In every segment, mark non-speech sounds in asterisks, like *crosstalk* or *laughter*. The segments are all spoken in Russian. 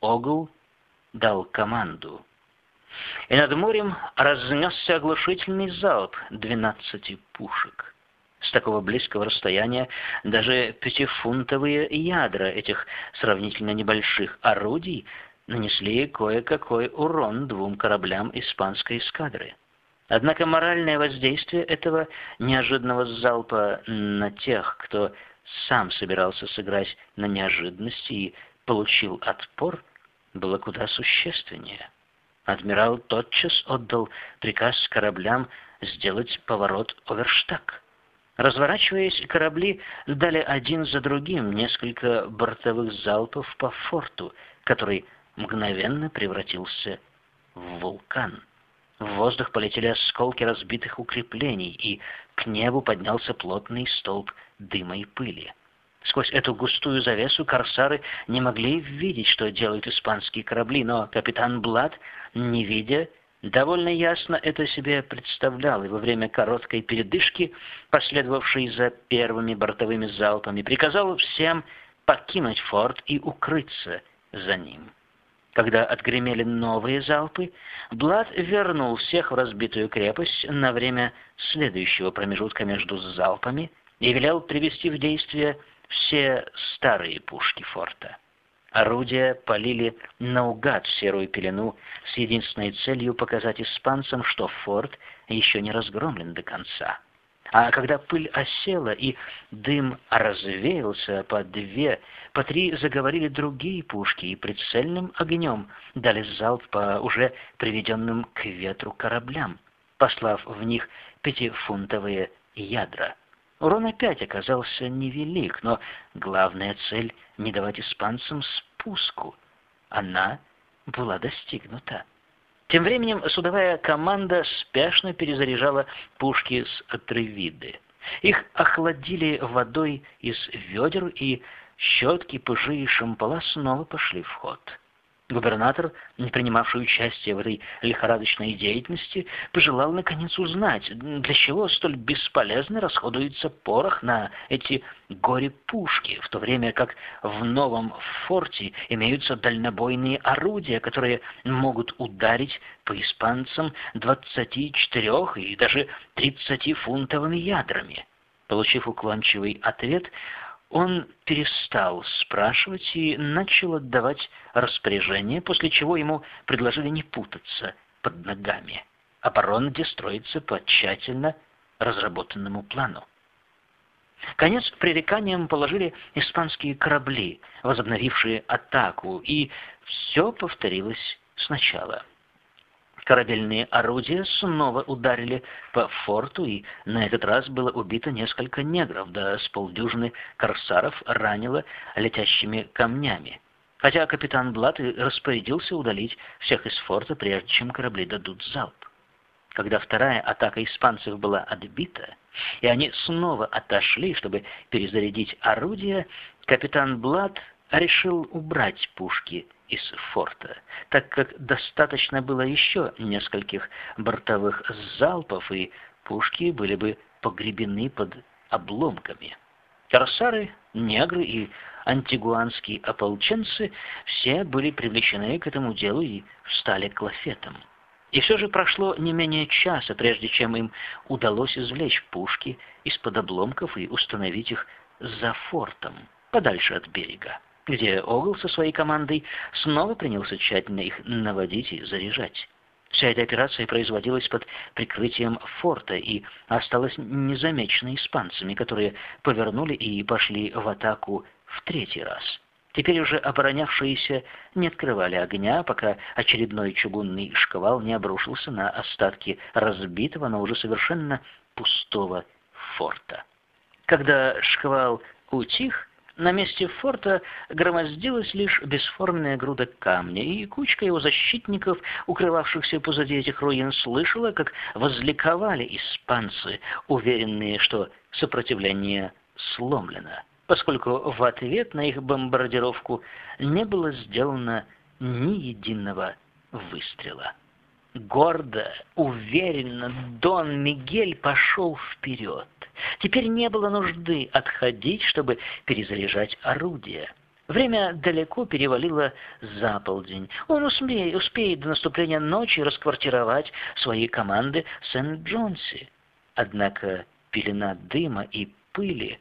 Огл дал команду. И над морем разнесся оглушительный залп двенадцати пушек. С такого близкого расстояния даже пятифунтовые ядра этих сравнительно небольших орудий нанесли кое-какой урон двум кораблям испанской эскадры. Однако моральное воздействие этого неожиданного залпа на тех, кто сам собирался сыграть на неожиданности и получил отпор, было куда существеннее. Адмирал тотчас отдал приказ кораблям сделать поворот оверштаг. Разворачиваясь, корабли дали один за другим несколько бортовых залпов по форту, который мгновенно превратился в вулкан. В воздух полетели осколки разбитых укреплений, и к небу поднялся плотный столб дыма и пыли. Сквозь эту густую завесу корсары не могли видеть, что делают испанские корабли, но капитан Блад, не видя, довольно ясно это себе представлял, и во время короткой передышки, последовавшей за первыми бортовыми залпами, приказал всем покинуть форт и укрыться за ним. Когда отгремели новые залпы, Блад вернул всех в разбитую крепость на время следующего промежутка между залпами и велел привести в действие все старые пушки форта. Орудия полили наугад серую пелену с единственной целью показать испанцам, что форт еще не разгромлен до конца. А когда пыль осела и дым развеялся, по две, по три заговорили другие пушки и прицельным огнем дали залп по уже приведенным к ветру кораблям, послав в них пятифунтовые ядра. Урон опять оказался невелик, но главная цель — не давать испанцам спуску. Она была достигнута. Тем временем судовая команда спешно перезаряжала пушки с отрывиды. Их охладили водой из ведер, и щетки, пыжи и шампала снова пошли в ход. Губернатор, не принимавший участие в этой лихорадочной деятельности, пожелал наконец узнать, для чего столь бесполезно расходуется порох на эти горе-пушки, в то время как в новом форте имеются дальнобойные орудия, которые могут ударить по испанцам 24 и даже 30-фунтовыми ядрами. Получив уклончивый ответ, он перестал спрашивать и начал отдавать распоряжение, после чего ему предложили не путаться под ногами. Оборона где строится по тщательно разработанному плану. Конец пререканиям положили испанские корабли, возобновившие атаку, и все повторилось сначала. Корабельные орудия снова ударили по форту, и на этот раз было убито несколько негров, да с полдюжины корсаров ранило летящими камнями. Хотя капитан Блат и распорядился удалить всех из форта, прежде чем корабли дадут залп. Когда вторая атака испанцев была отбита, и они снова отошли, чтобы перезарядить орудия, капитан Блад решил убрать пушки из форта, так как достаточно было еще нескольких бортовых залпов, и пушки были бы погребены под обломками. Корсары, негры и антигуанские ополченцы все были привлечены к этому делу и встали к лафетам. И все же прошло не менее часа, прежде чем им удалось извлечь пушки из-под обломков и установить их за фортом, подальше от берега где Огл со своей командой снова принялся тщательно их наводить и заряжать. Вся эта операция производилась под прикрытием форта и осталась незамеченной испанцами, которые повернули и пошли в атаку в третий раз. Теперь уже оборонявшиеся не открывали огня, пока очередной чугунный шквал не обрушился на остатки разбитого, но уже совершенно пустого форта. Когда шквал утих, на месте форта громоздилась лишь бесформенная груда камня, и кучка его защитников, укрывавшихся позади этих руин, слышала, как возликовали испанцы, уверенные, что сопротивление сломлено, поскольку в ответ на их бомбардировку не было сделано ни единого выстрела. Гордо, уверенно Дон Мигель пошел вперед. Теперь не было нужды отходить, чтобы перезаряжать орудие. Время далеко перевалило за полдень. Он успеет, успеет до наступления ночи расквартировать свои команды в Сент-Джонсе. Однако пелена дыма и пыли,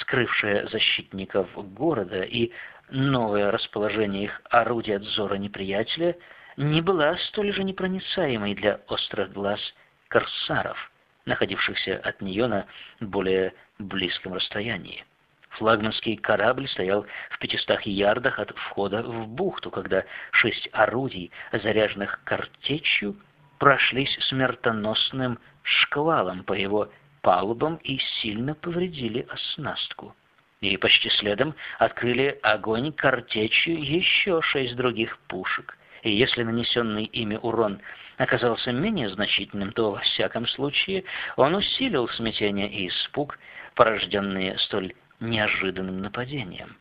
скрывшая защитников города и новое расположение их орудий от зора неприятеля, не была столь же непроницаемой для острых глаз корсаров, находившихся от нее на более близком расстоянии. Флагманский корабль стоял в пятистах ярдах от входа в бухту, когда шесть орудий, заряженных картечью, прошлись смертоносным шквалом по его палубам и сильно повредили оснастку. И почти следом открыли огонь картечью еще шесть других пушек. И если нанесенный ими урон оказался менее значительным, то, во всяком случае, он усилил смятение и испуг, порожденные столь неожиданным нападением.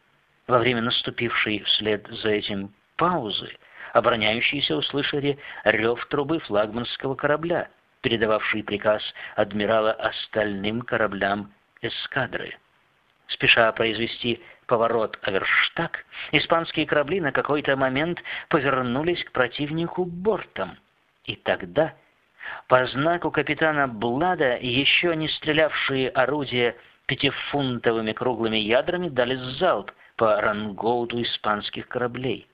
Во время наступившей вслед за этим паузы обороняющиеся услышали рев трубы флагманского корабля, передававший приказ адмирала остальным кораблям эскадры. Спеша произвести поворот Аверштаг, испанские корабли на какой-то момент повернулись к противнику бортом. И тогда, по знаку капитана Блада, еще не стрелявшие орудия пятифунтовыми круглыми ядрами дали залп по рангоуту испанских кораблей.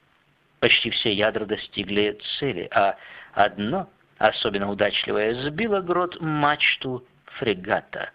Почти все ядра достигли цели, а одно, особенно удачливое, сбило грот мачту фрегата.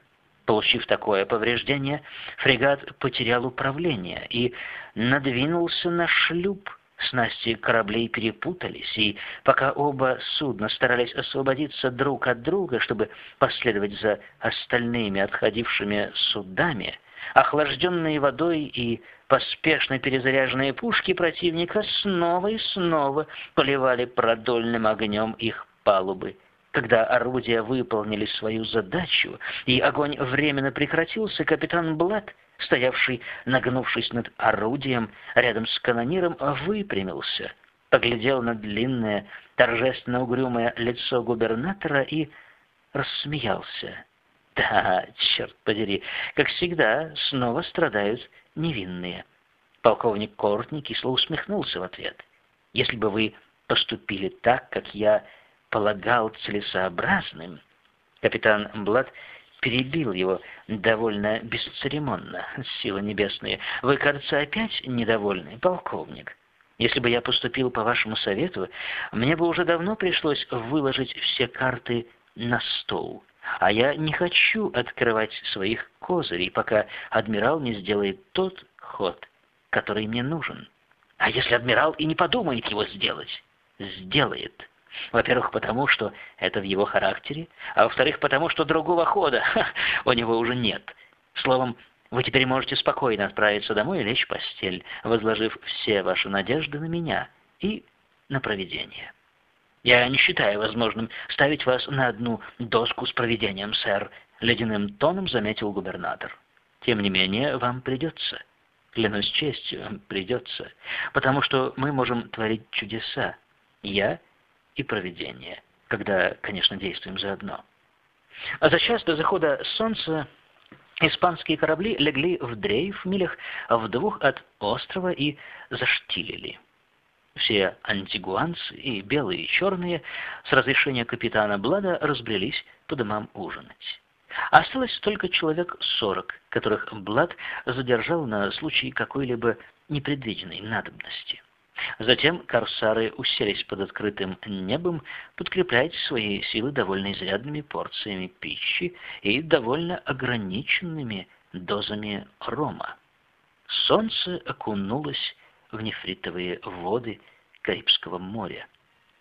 Получив такое повреждение, фрегат потерял управление и надвинулся на шлюп, Снасти кораблей перепутались, и пока оба судна старались освободиться друг от друга, чтобы последовать за остальными отходившими судами, охлажденные водой и поспешно перезаряженные пушки противника снова и снова поливали продольным огнем их палубы. Когда орудия выполнили свою задачу, и огонь временно прекратился, капитан Блад стоявший, нагнувшись над орудием, рядом с канониром, выпрямился, поглядел на длинное, торжественно угрюмое лицо губернатора и рассмеялся. Да, черт подери, как всегда, снова страдают невинные. Полковник Кортни кисло усмехнулся в ответ. Если бы вы поступили так, как я полагал целесообразным, капитан Блад перебил его довольно бесцеремонно. Силы небесные, вы, кажется, опять недовольны, полковник. Если бы я поступил по вашему совету, мне бы уже давно пришлось выложить все карты на стол. А я не хочу открывать своих козырей, пока адмирал не сделает тот ход, который мне нужен. А если адмирал и не подумает его сделать? Сделает. Во-первых, потому что это в его характере, а во-вторых, потому что другого хода ха, *laughs* у него уже нет. Словом, вы теперь можете спокойно отправиться домой и лечь в постель, возложив все ваши надежды на меня и на провидение. Я не считаю возможным ставить вас на одну доску с провидением, сэр, ледяным тоном заметил губернатор. Тем не менее, вам придется. Клянусь честью, придется. Потому что мы можем творить чудеса. Я и проведение, когда, конечно, действуем заодно. А за час до захода солнца испанские корабли легли в дрейф милях в двух от острова и заштилили. Все антигуанцы, и белые, и черные, с разрешения капитана Блада разбрелись по домам ужинать. Осталось только человек сорок, которых Блад задержал на случай какой-либо непредвиденной надобности. Затем корсары уселись под открытым небом, подкреплять свои силы довольно изрядными порциями пищи и довольно ограниченными дозами рома. Солнце окунулось в нефритовые воды Карибского моря,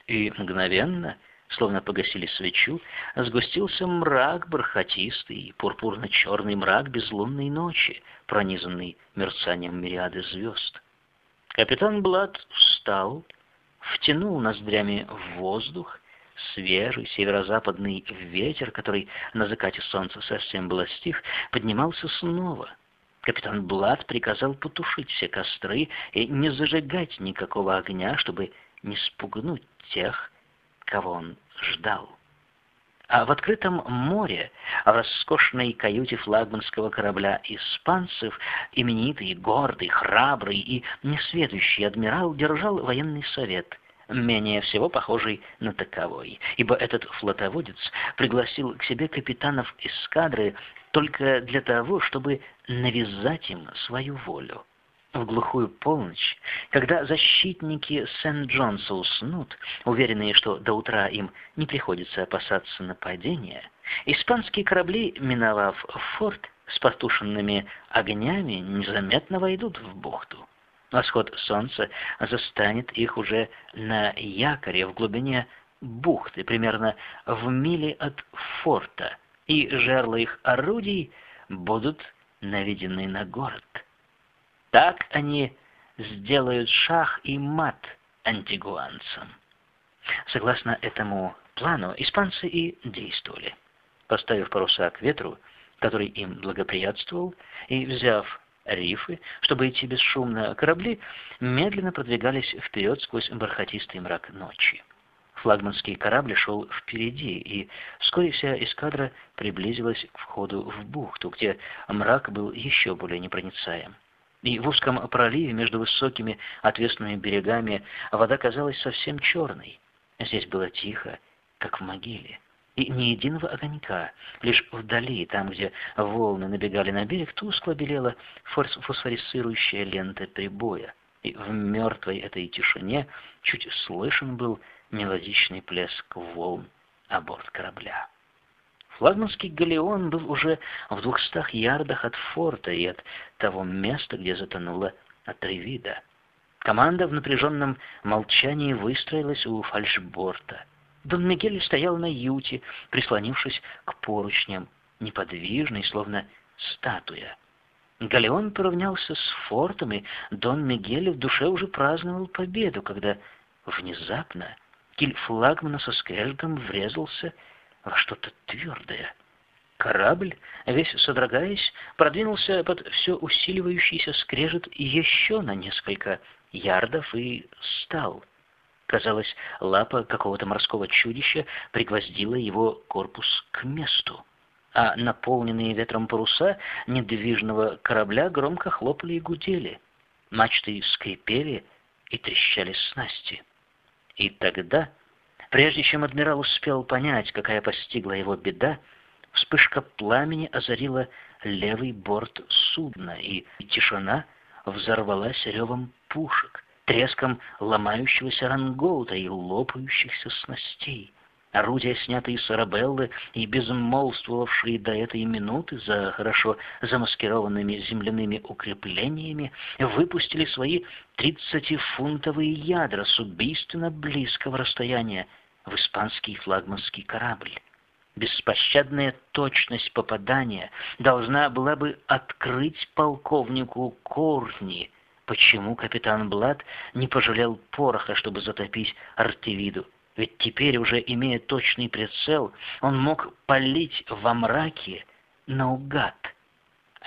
и мгновенно, словно погасили свечу, сгустился мрак бархатистый, пурпурно-черный мрак безлунной ночи, пронизанный мерцанием мириады звезд. Капитан Блад встал, втянул ноздрями в воздух, свежий северо-западный ветер, который на закате солнца совсем был стих, поднимался снова. Капитан Блад приказал потушить все костры и не зажигать никакого огня, чтобы не спугнуть тех, кого он ждал. А в открытом море, в роскошной каюте флагманского корабля испанцев, именитый, гордый, храбрый и несведущий адмирал держал военный совет, менее всего похожий на таковой, ибо этот флотоводец пригласил к себе капитанов эскадры только для того, чтобы навязать им свою волю. В глухую полночь, когда защитники Сент-Джонса уснут, уверенные, что до утра им не приходится опасаться нападения, испанские корабли, миновав форт с потушенными огнями, незаметно войдут в бухту. Восход солнца застанет их уже на якоре в глубине бухты, примерно в миле от форта, и жерла их орудий будут наведены на город. Так они сделают шах и мат антигуанцам. Согласно этому плану, испанцы и действовали. Поставив паруса к ветру, который им благоприятствовал, и взяв рифы, чтобы идти бесшумно, корабли медленно продвигались вперед сквозь бархатистый мрак ночи. Флагманский корабль шел впереди, и вскоре вся эскадра приблизилась к входу в бухту, где мрак был еще более непроницаем и в узком проливе между высокими отвесными берегами вода казалась совсем черной. Здесь было тихо, как в могиле, и ни единого огонька, лишь вдали, там, где волны набегали на берег, тускло белела фосфорисцирующая лента прибоя, и в мертвой этой тишине чуть слышен был мелодичный плеск волн о борт корабля. Флагманский галеон был уже в двухстах ярдах от форта и от того места, где затонула Атревида. Команда в напряженном молчании выстроилась у фальшборта. Дон Мигель стоял на юте, прислонившись к поручням, неподвижный, словно статуя. Галеон поравнялся с фортом, и Дон Мигель в душе уже праздновал победу, когда внезапно киль флагмана со скрежетом врезался во что-то твердое. Корабль, весь содрогаясь, продвинулся под все усиливающийся скрежет еще на несколько ярдов и стал. Казалось, лапа какого-то морского чудища пригвоздила его корпус к месту, а наполненные ветром паруса недвижного корабля громко хлопали и гудели. Мачты скрипели и трещали снасти. И тогда Прежде чем адмирал успел понять, какая постигла его беда, вспышка пламени озарила левый борт судна, и тишина взорвалась ревом пушек, треском ломающегося рангоута и лопающихся снастей. Орудия, снятые с Арабеллы и безмолвствовавшие до этой минуты за хорошо замаскированными земляными укреплениями, выпустили свои тридцатифунтовые ядра с убийственно близкого расстояния в испанский флагманский корабль. Беспощадная точность попадания должна была бы открыть полковнику Корни, почему капитан Блад не пожалел пороха, чтобы затопить Артевиду. Ведь теперь, уже имея точный прицел, он мог палить во мраке наугад.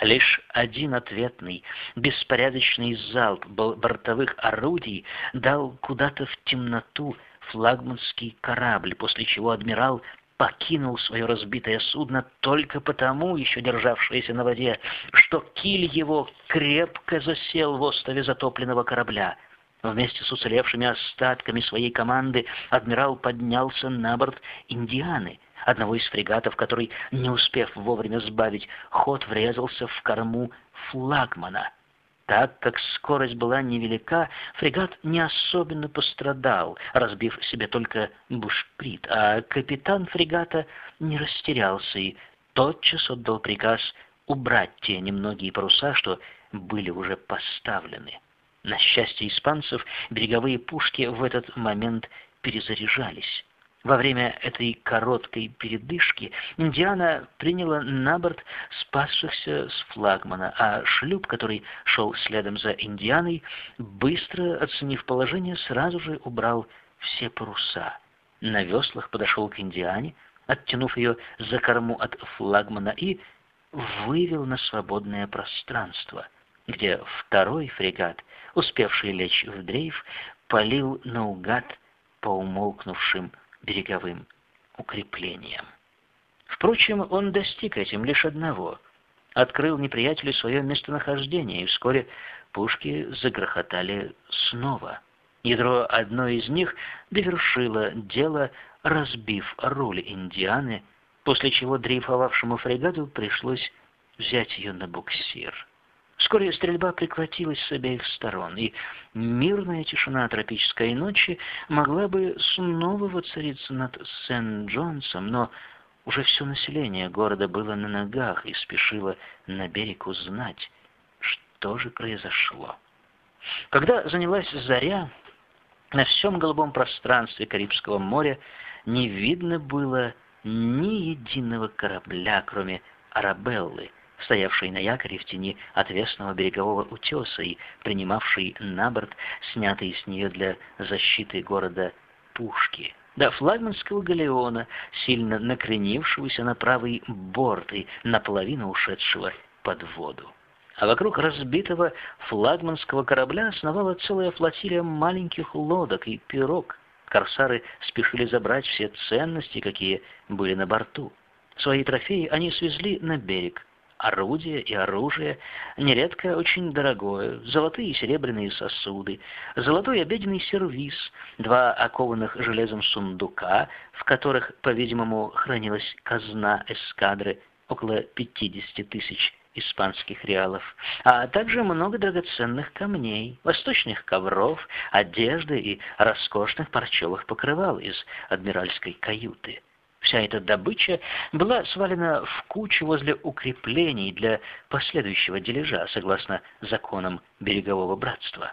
Лишь один ответный, беспорядочный залп бортовых орудий дал куда-то в темноту флагманский корабль, после чего адмирал покинул свое разбитое судно только потому, еще державшееся на воде, что киль его крепко засел в острове затопленного корабля. Вместе с уцелевшими остатками своей команды адмирал поднялся на борт «Индианы», одного из фрегатов, который, не успев вовремя сбавить ход, врезался в корму флагмана — так как скорость была невелика, фрегат не особенно пострадал, разбив себе только бушприт, а капитан фрегата не растерялся и тотчас отдал приказ убрать те немногие паруса, что были уже поставлены. На счастье испанцев, береговые пушки в этот момент перезаряжались. Во время этой короткой передышки Индиана приняла на борт спасшихся с флагмана, а шлюп, который шел следом за Индианой, быстро оценив положение, сразу же убрал все паруса. На веслах подошел к Индиане, оттянув ее за корму от флагмана и вывел на свободное пространство, где второй фрегат, успевший лечь в дрейф, полил наугад по умолкнувшим береговым укреплениям. Впрочем, он достиг этим лишь одного — открыл неприятелю свое местонахождение, и вскоре пушки загрохотали снова. Ядро одной из них довершило дело, разбив руль Индианы, после чего дрейфовавшему фрегату пришлось взять ее на буксир. Вскоре стрельба прекратилась с обеих сторон, и мирная тишина тропической ночи могла бы снова воцариться над Сент-Джонсом, но уже все население города было на ногах и спешило на берег узнать, что же произошло. Когда занялась заря, на всем голубом пространстве Карибского моря не видно было ни единого корабля, кроме Арабеллы, стоявшей на якоре в тени отвесного берегового утеса и принимавшей на борт снятые с нее для защиты города пушки. До флагманского галеона, сильно накренившегося на правый борт и наполовину ушедшего под воду а вокруг разбитого флагманского корабля сновала целая флотилия маленьких лодок и пирог. Корсары спешили забрать все ценности, какие были на борту. Свои трофеи они свезли на берег. Орудие и оружие, нередко очень дорогое, золотые и серебряные сосуды, золотой обеденный сервиз, два окованных железом сундука, в которых, по-видимому, хранилась казна эскадры, около 50 тысяч испанских реалов, а также много драгоценных камней, восточных ковров, одежды и роскошных парчевых покрывал из адмиральской каюты. Вся эта добыча была свалена в кучу возле укреплений для последующего дележа, согласно законам берегового братства.